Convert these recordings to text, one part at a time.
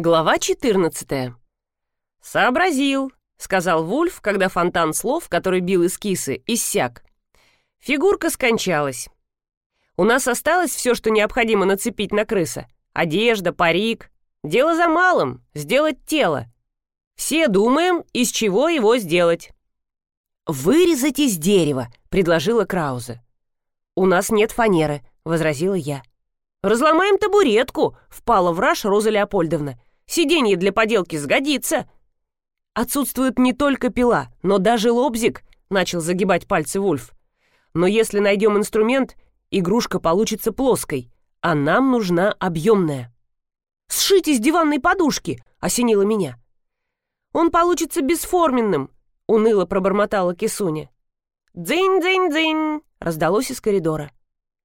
Глава 14. «Сообразил», — сказал Вульф, когда фонтан слов, который бил из кисы, иссяк. Фигурка скончалась. У нас осталось все, что необходимо нацепить на крыса. Одежда, парик. Дело за малым — сделать тело. Все думаем, из чего его сделать. «Вырезать из дерева», — предложила Краузе. «У нас нет фанеры», — возразила я. «Разломаем табуретку», — впала в раж Роза Леопольдовна. Сиденье для поделки сгодится. Отсутствует не только пила, но даже лобзик, начал загибать пальцы Вульф. Но если найдем инструмент, игрушка получится плоской, а нам нужна объемная. «Сшить из диванной подушки!» — осенило меня. «Он получится бесформенным!» — уныло пробормотала Кисуня. «Дзынь-дзынь-дзынь!» — раздалось из коридора.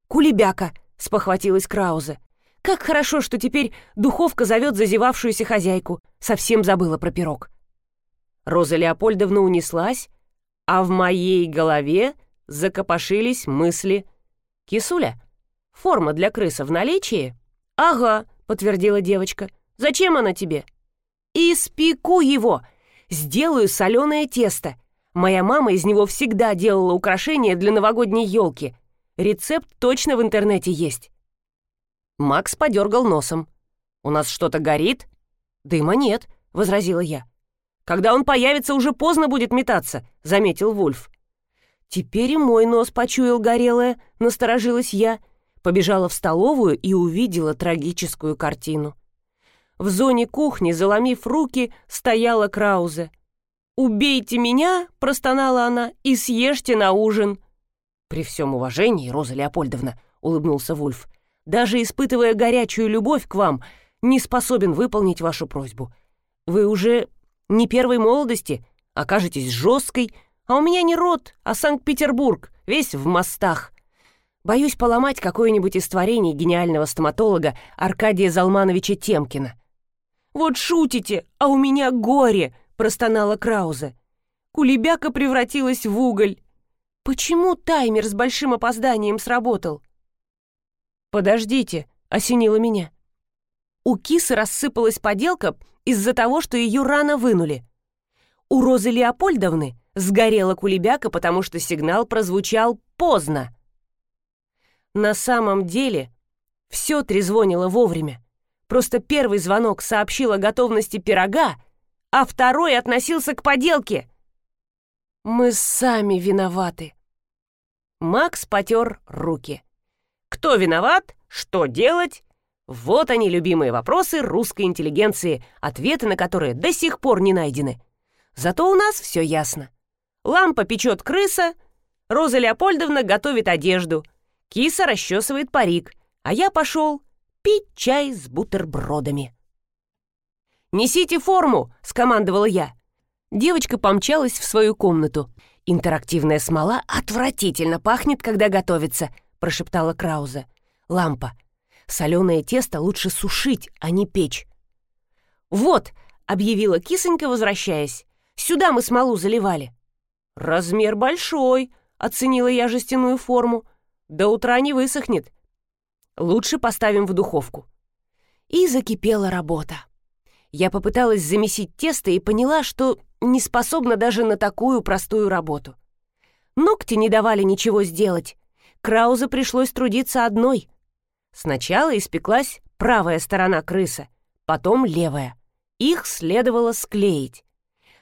«Кулебяка!» — спохватилась Краузе. Как хорошо, что теперь духовка зовет зазевавшуюся хозяйку. Совсем забыла про пирог. Роза Леопольдовна унеслась, а в моей голове закопошились мысли. «Кисуля, форма для крыса в наличии?» «Ага», — подтвердила девочка. «Зачем она тебе?» «Испеку его! Сделаю соленое тесто. Моя мама из него всегда делала украшения для новогодней елки. Рецепт точно в интернете есть». Макс подергал носом. «У нас что-то горит?» «Дыма нет», — возразила я. «Когда он появится, уже поздно будет метаться», — заметил Вульф. «Теперь и мой нос почуял горелое», — насторожилась я. Побежала в столовую и увидела трагическую картину. В зоне кухни, заломив руки, стояла Краузе. «Убейте меня!» — простонала она. «И съешьте на ужин!» «При всем уважении, Роза Леопольдовна», — улыбнулся Вульф, — даже испытывая горячую любовь к вам, не способен выполнить вашу просьбу. Вы уже не первой молодости, окажетесь жесткой, а у меня не род, а Санкт-Петербург, весь в мостах. Боюсь поломать какое-нибудь из творений гениального стоматолога Аркадия Залмановича Темкина. «Вот шутите, а у меня горе!» — простонала Крауза. Кулебяка превратилась в уголь. Почему таймер с большим опозданием сработал? «Подождите», — осенило меня. У кисы рассыпалась поделка из-за того, что ее рано вынули. У Розы Леопольдовны сгорела кулебяка, потому что сигнал прозвучал поздно. На самом деле все трезвонило вовремя. Просто первый звонок сообщил о готовности пирога, а второй относился к поделке. Мы сами виноваты. Макс потер руки. Кто виноват? Что делать? Вот они, любимые вопросы русской интеллигенции, ответы на которые до сих пор не найдены. Зато у нас все ясно. Лампа печет крыса, Роза Леопольдовна готовит одежду, киса расчесывает парик, а я пошел пить чай с бутербродами. «Несите форму!» — скомандовала я. Девочка помчалась в свою комнату. Интерактивная смола отвратительно пахнет, когда готовится — прошептала Краузе. «Лампа. Соленое тесто лучше сушить, а не печь». «Вот!» — объявила кисонька, возвращаясь. «Сюда мы смолу заливали». «Размер большой», — оценила я жестяную форму. «До утра не высохнет. Лучше поставим в духовку». И закипела работа. Я попыталась замесить тесто и поняла, что не способна даже на такую простую работу. Ногти не давали ничего сделать. Краузе пришлось трудиться одной. Сначала испеклась правая сторона крыса, потом левая. Их следовало склеить.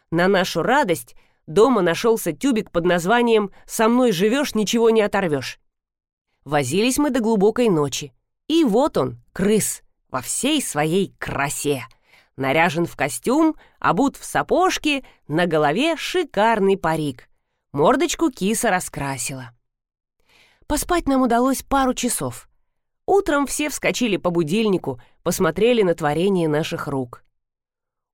На нашу радость дома нашелся тюбик под названием «Со мной живешь, ничего не оторвешь». Возились мы до глубокой ночи. И вот он, крыс, во всей своей красе. Наряжен в костюм, обут в сапожки, на голове шикарный парик. Мордочку киса раскрасила. Поспать нам удалось пару часов. Утром все вскочили по будильнику, посмотрели на творение наших рук.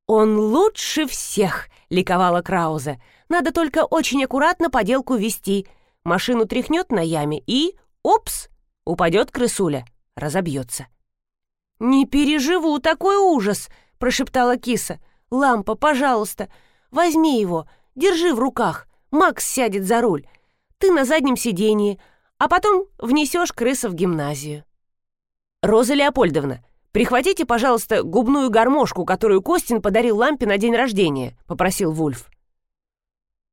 «Он лучше всех!» — ликовала Крауза. «Надо только очень аккуратно поделку вести. Машину тряхнет на яме и... Опс! Упадет крысуля, разобьется». «Не переживу такой ужас!» — прошептала киса. «Лампа, пожалуйста, возьми его, держи в руках. Макс сядет за руль. Ты на заднем сидении, а потом внесешь крыса в гимназию. «Роза Леопольдовна, «Прихватите, пожалуйста, губную гармошку, которую Костин подарил лампе на день рождения», — попросил Вульф.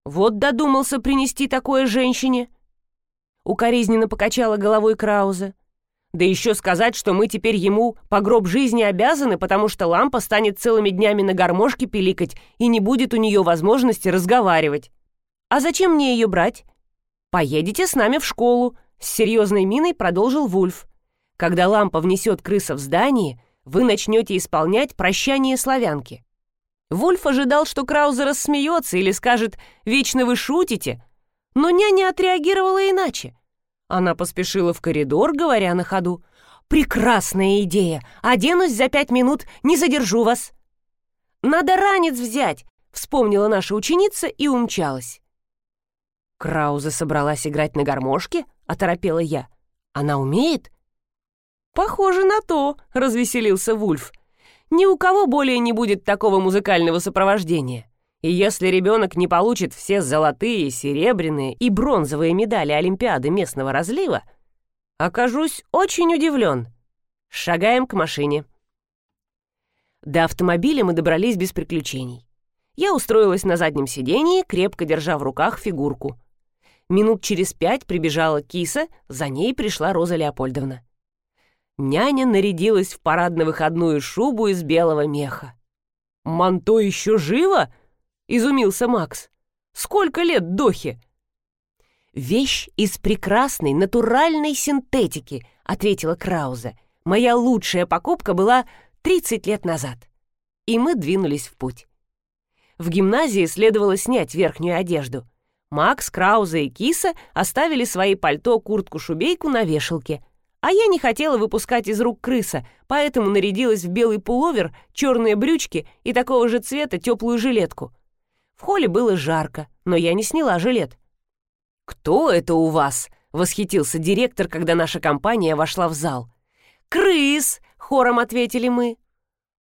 «Вот додумался принести такое женщине», — укоризненно покачала головой Крауза. «Да еще сказать, что мы теперь ему по гроб жизни обязаны, потому что лампа станет целыми днями на гармошке пиликать и не будет у нее возможности разговаривать. А зачем мне ее брать? Поедете с нами в школу», — с серьезной миной продолжил Вульф. «Когда лампа внесет крыса в здание, вы начнете исполнять прощание славянки. Вульф ожидал, что Краузер рассмеется или скажет «Вечно вы шутите», но няня отреагировала иначе. Она поспешила в коридор, говоря на ходу «Прекрасная идея! Оденусь за пять минут, не задержу вас!» «Надо ранец взять!» — вспомнила наша ученица и умчалась. Крауза собралась играть на гармошке, оторопела я. «Она умеет?» «Похоже на то», — развеселился Вульф. Ни у кого более не будет такого музыкального сопровождения. И если ребенок не получит все золотые, серебряные и бронзовые медали Олимпиады местного разлива, окажусь очень удивлен. Шагаем к машине. До автомобиля мы добрались без приключений. Я устроилась на заднем сидении, крепко держа в руках фигурку. Минут через пять прибежала киса, за ней пришла Роза Леопольдовна. Няня нарядилась в парадно-выходную шубу из белого меха. «Манто еще живо?» — изумился Макс. «Сколько лет Дохе?» «Вещь из прекрасной натуральной синтетики», — ответила Краузе. «Моя лучшая покупка была 30 лет назад». И мы двинулись в путь. В гимназии следовало снять верхнюю одежду. Макс, Краузе и Киса оставили свои пальто, куртку, шубейку на вешалке — а я не хотела выпускать из рук крыса, поэтому нарядилась в белый пуловер, черные брючки и такого же цвета теплую жилетку. В холле было жарко, но я не сняла жилет. «Кто это у вас?» — восхитился директор, когда наша компания вошла в зал. «Крыс!» — хором ответили мы.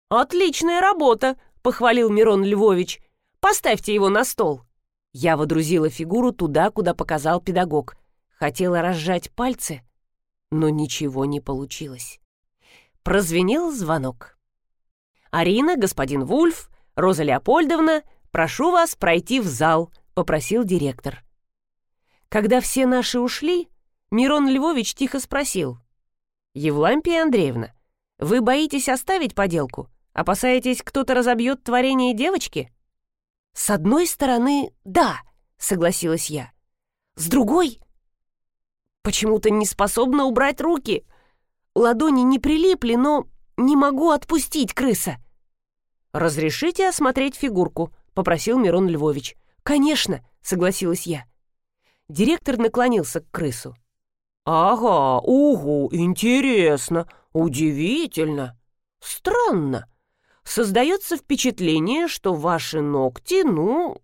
«Отличная работа!» — похвалил Мирон Львович. «Поставьте его на стол». Я водрузила фигуру туда, куда показал педагог. Хотела разжать пальцы — но ничего не получилось. Прозвенел звонок. «Арина, господин Вульф, Роза Леопольдовна, прошу вас пройти в зал», — попросил директор. Когда все наши ушли, Мирон Львович тихо спросил. «Евлампия Андреевна, вы боитесь оставить поделку? Опасаетесь, кто-то разобьет творение девочки?» «С одной стороны, да», — согласилась я. «С другой, Почему-то не способна убрать руки. Ладони не прилипли, но не могу отпустить крыса. «Разрешите осмотреть фигурку», — попросил Мирон Львович. «Конечно», — согласилась я. Директор наклонился к крысу. «Ага, угу, интересно, удивительно, странно. Создается впечатление, что ваши ногти, ну,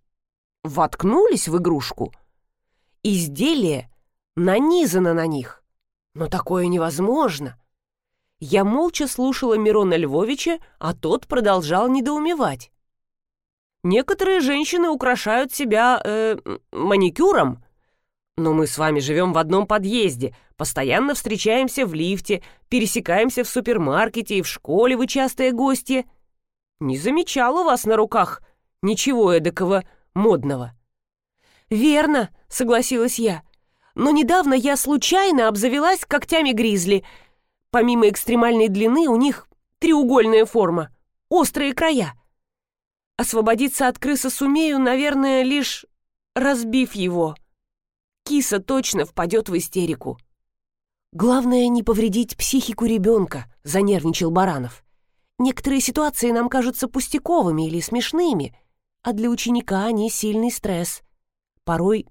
воткнулись в игрушку. Изделие нанизано на них. Но такое невозможно. Я молча слушала Мирона Львовича, а тот продолжал недоумевать. Некоторые женщины украшают себя э, маникюром. Но мы с вами живем в одном подъезде, постоянно встречаемся в лифте, пересекаемся в супермаркете и в школе вы частые гости. Не замечал у вас на руках ничего эдакого модного. «Верно», — согласилась я но недавно я случайно обзавелась когтями гризли. Помимо экстремальной длины у них треугольная форма, острые края. Освободиться от крыса сумею, наверное, лишь разбив его. Киса точно впадет в истерику. «Главное, не повредить психику ребенка», — занервничал Баранов. «Некоторые ситуации нам кажутся пустяковыми или смешными, а для ученика они сильный стресс. Порой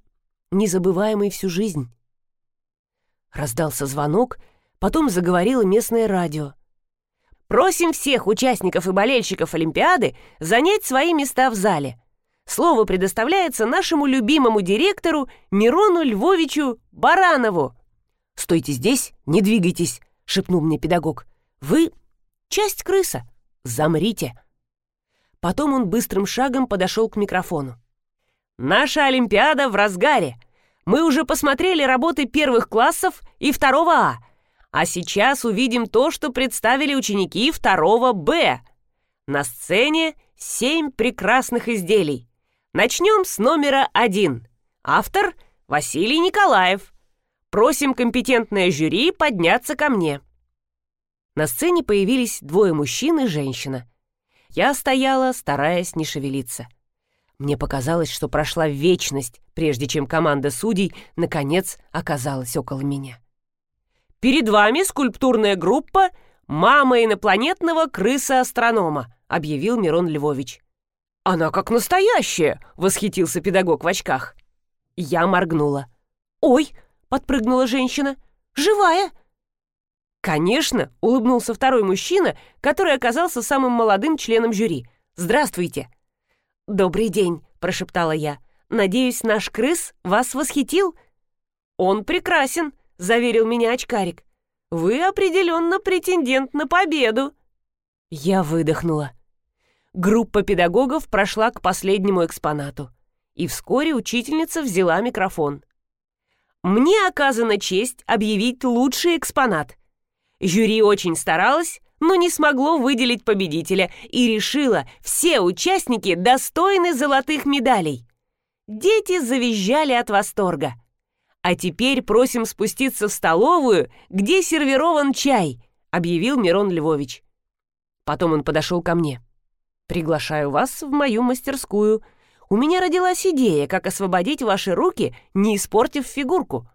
незабываемый всю жизнь. Раздался звонок, потом заговорило местное радио. «Просим всех участников и болельщиков Олимпиады занять свои места в зале. Слово предоставляется нашему любимому директору Мирону Львовичу Баранову». «Стойте здесь, не двигайтесь», — шепнул мне педагог. «Вы — часть крыса. Замрите». Потом он быстрым шагом подошел к микрофону. Наша Олимпиада в разгаре. Мы уже посмотрели работы первых классов и второго А. А сейчас увидим то, что представили ученики второго Б. На сцене семь прекрасных изделий. Начнем с номера один. Автор Василий Николаев. Просим компетентное жюри подняться ко мне. На сцене появились двое мужчин и женщина. Я стояла, стараясь не шевелиться. Мне показалось, что прошла вечность, прежде чем команда судей, наконец, оказалась около меня. «Перед вами скульптурная группа «Мама инопланетного крыса-астронома», объявил Мирон Львович. «Она как настоящая!» — восхитился педагог в очках. Я моргнула. «Ой!» — подпрыгнула женщина. «Живая!» «Конечно!» — улыбнулся второй мужчина, который оказался самым молодым членом жюри. «Здравствуйте!» «Добрый день!» — прошептала я. «Надеюсь, наш крыс вас восхитил?» «Он прекрасен!» — заверил меня очкарик. «Вы определенно претендент на победу!» Я выдохнула. Группа педагогов прошла к последнему экспонату, и вскоре учительница взяла микрофон. «Мне оказана честь объявить лучший экспонат. Жюри очень старалось, но не смогло выделить победителя и решило, все участники достойны золотых медалей. Дети завизжали от восторга. «А теперь просим спуститься в столовую, где сервирован чай», — объявил Мирон Львович. Потом он подошел ко мне. «Приглашаю вас в мою мастерскую. У меня родилась идея, как освободить ваши руки, не испортив фигурку.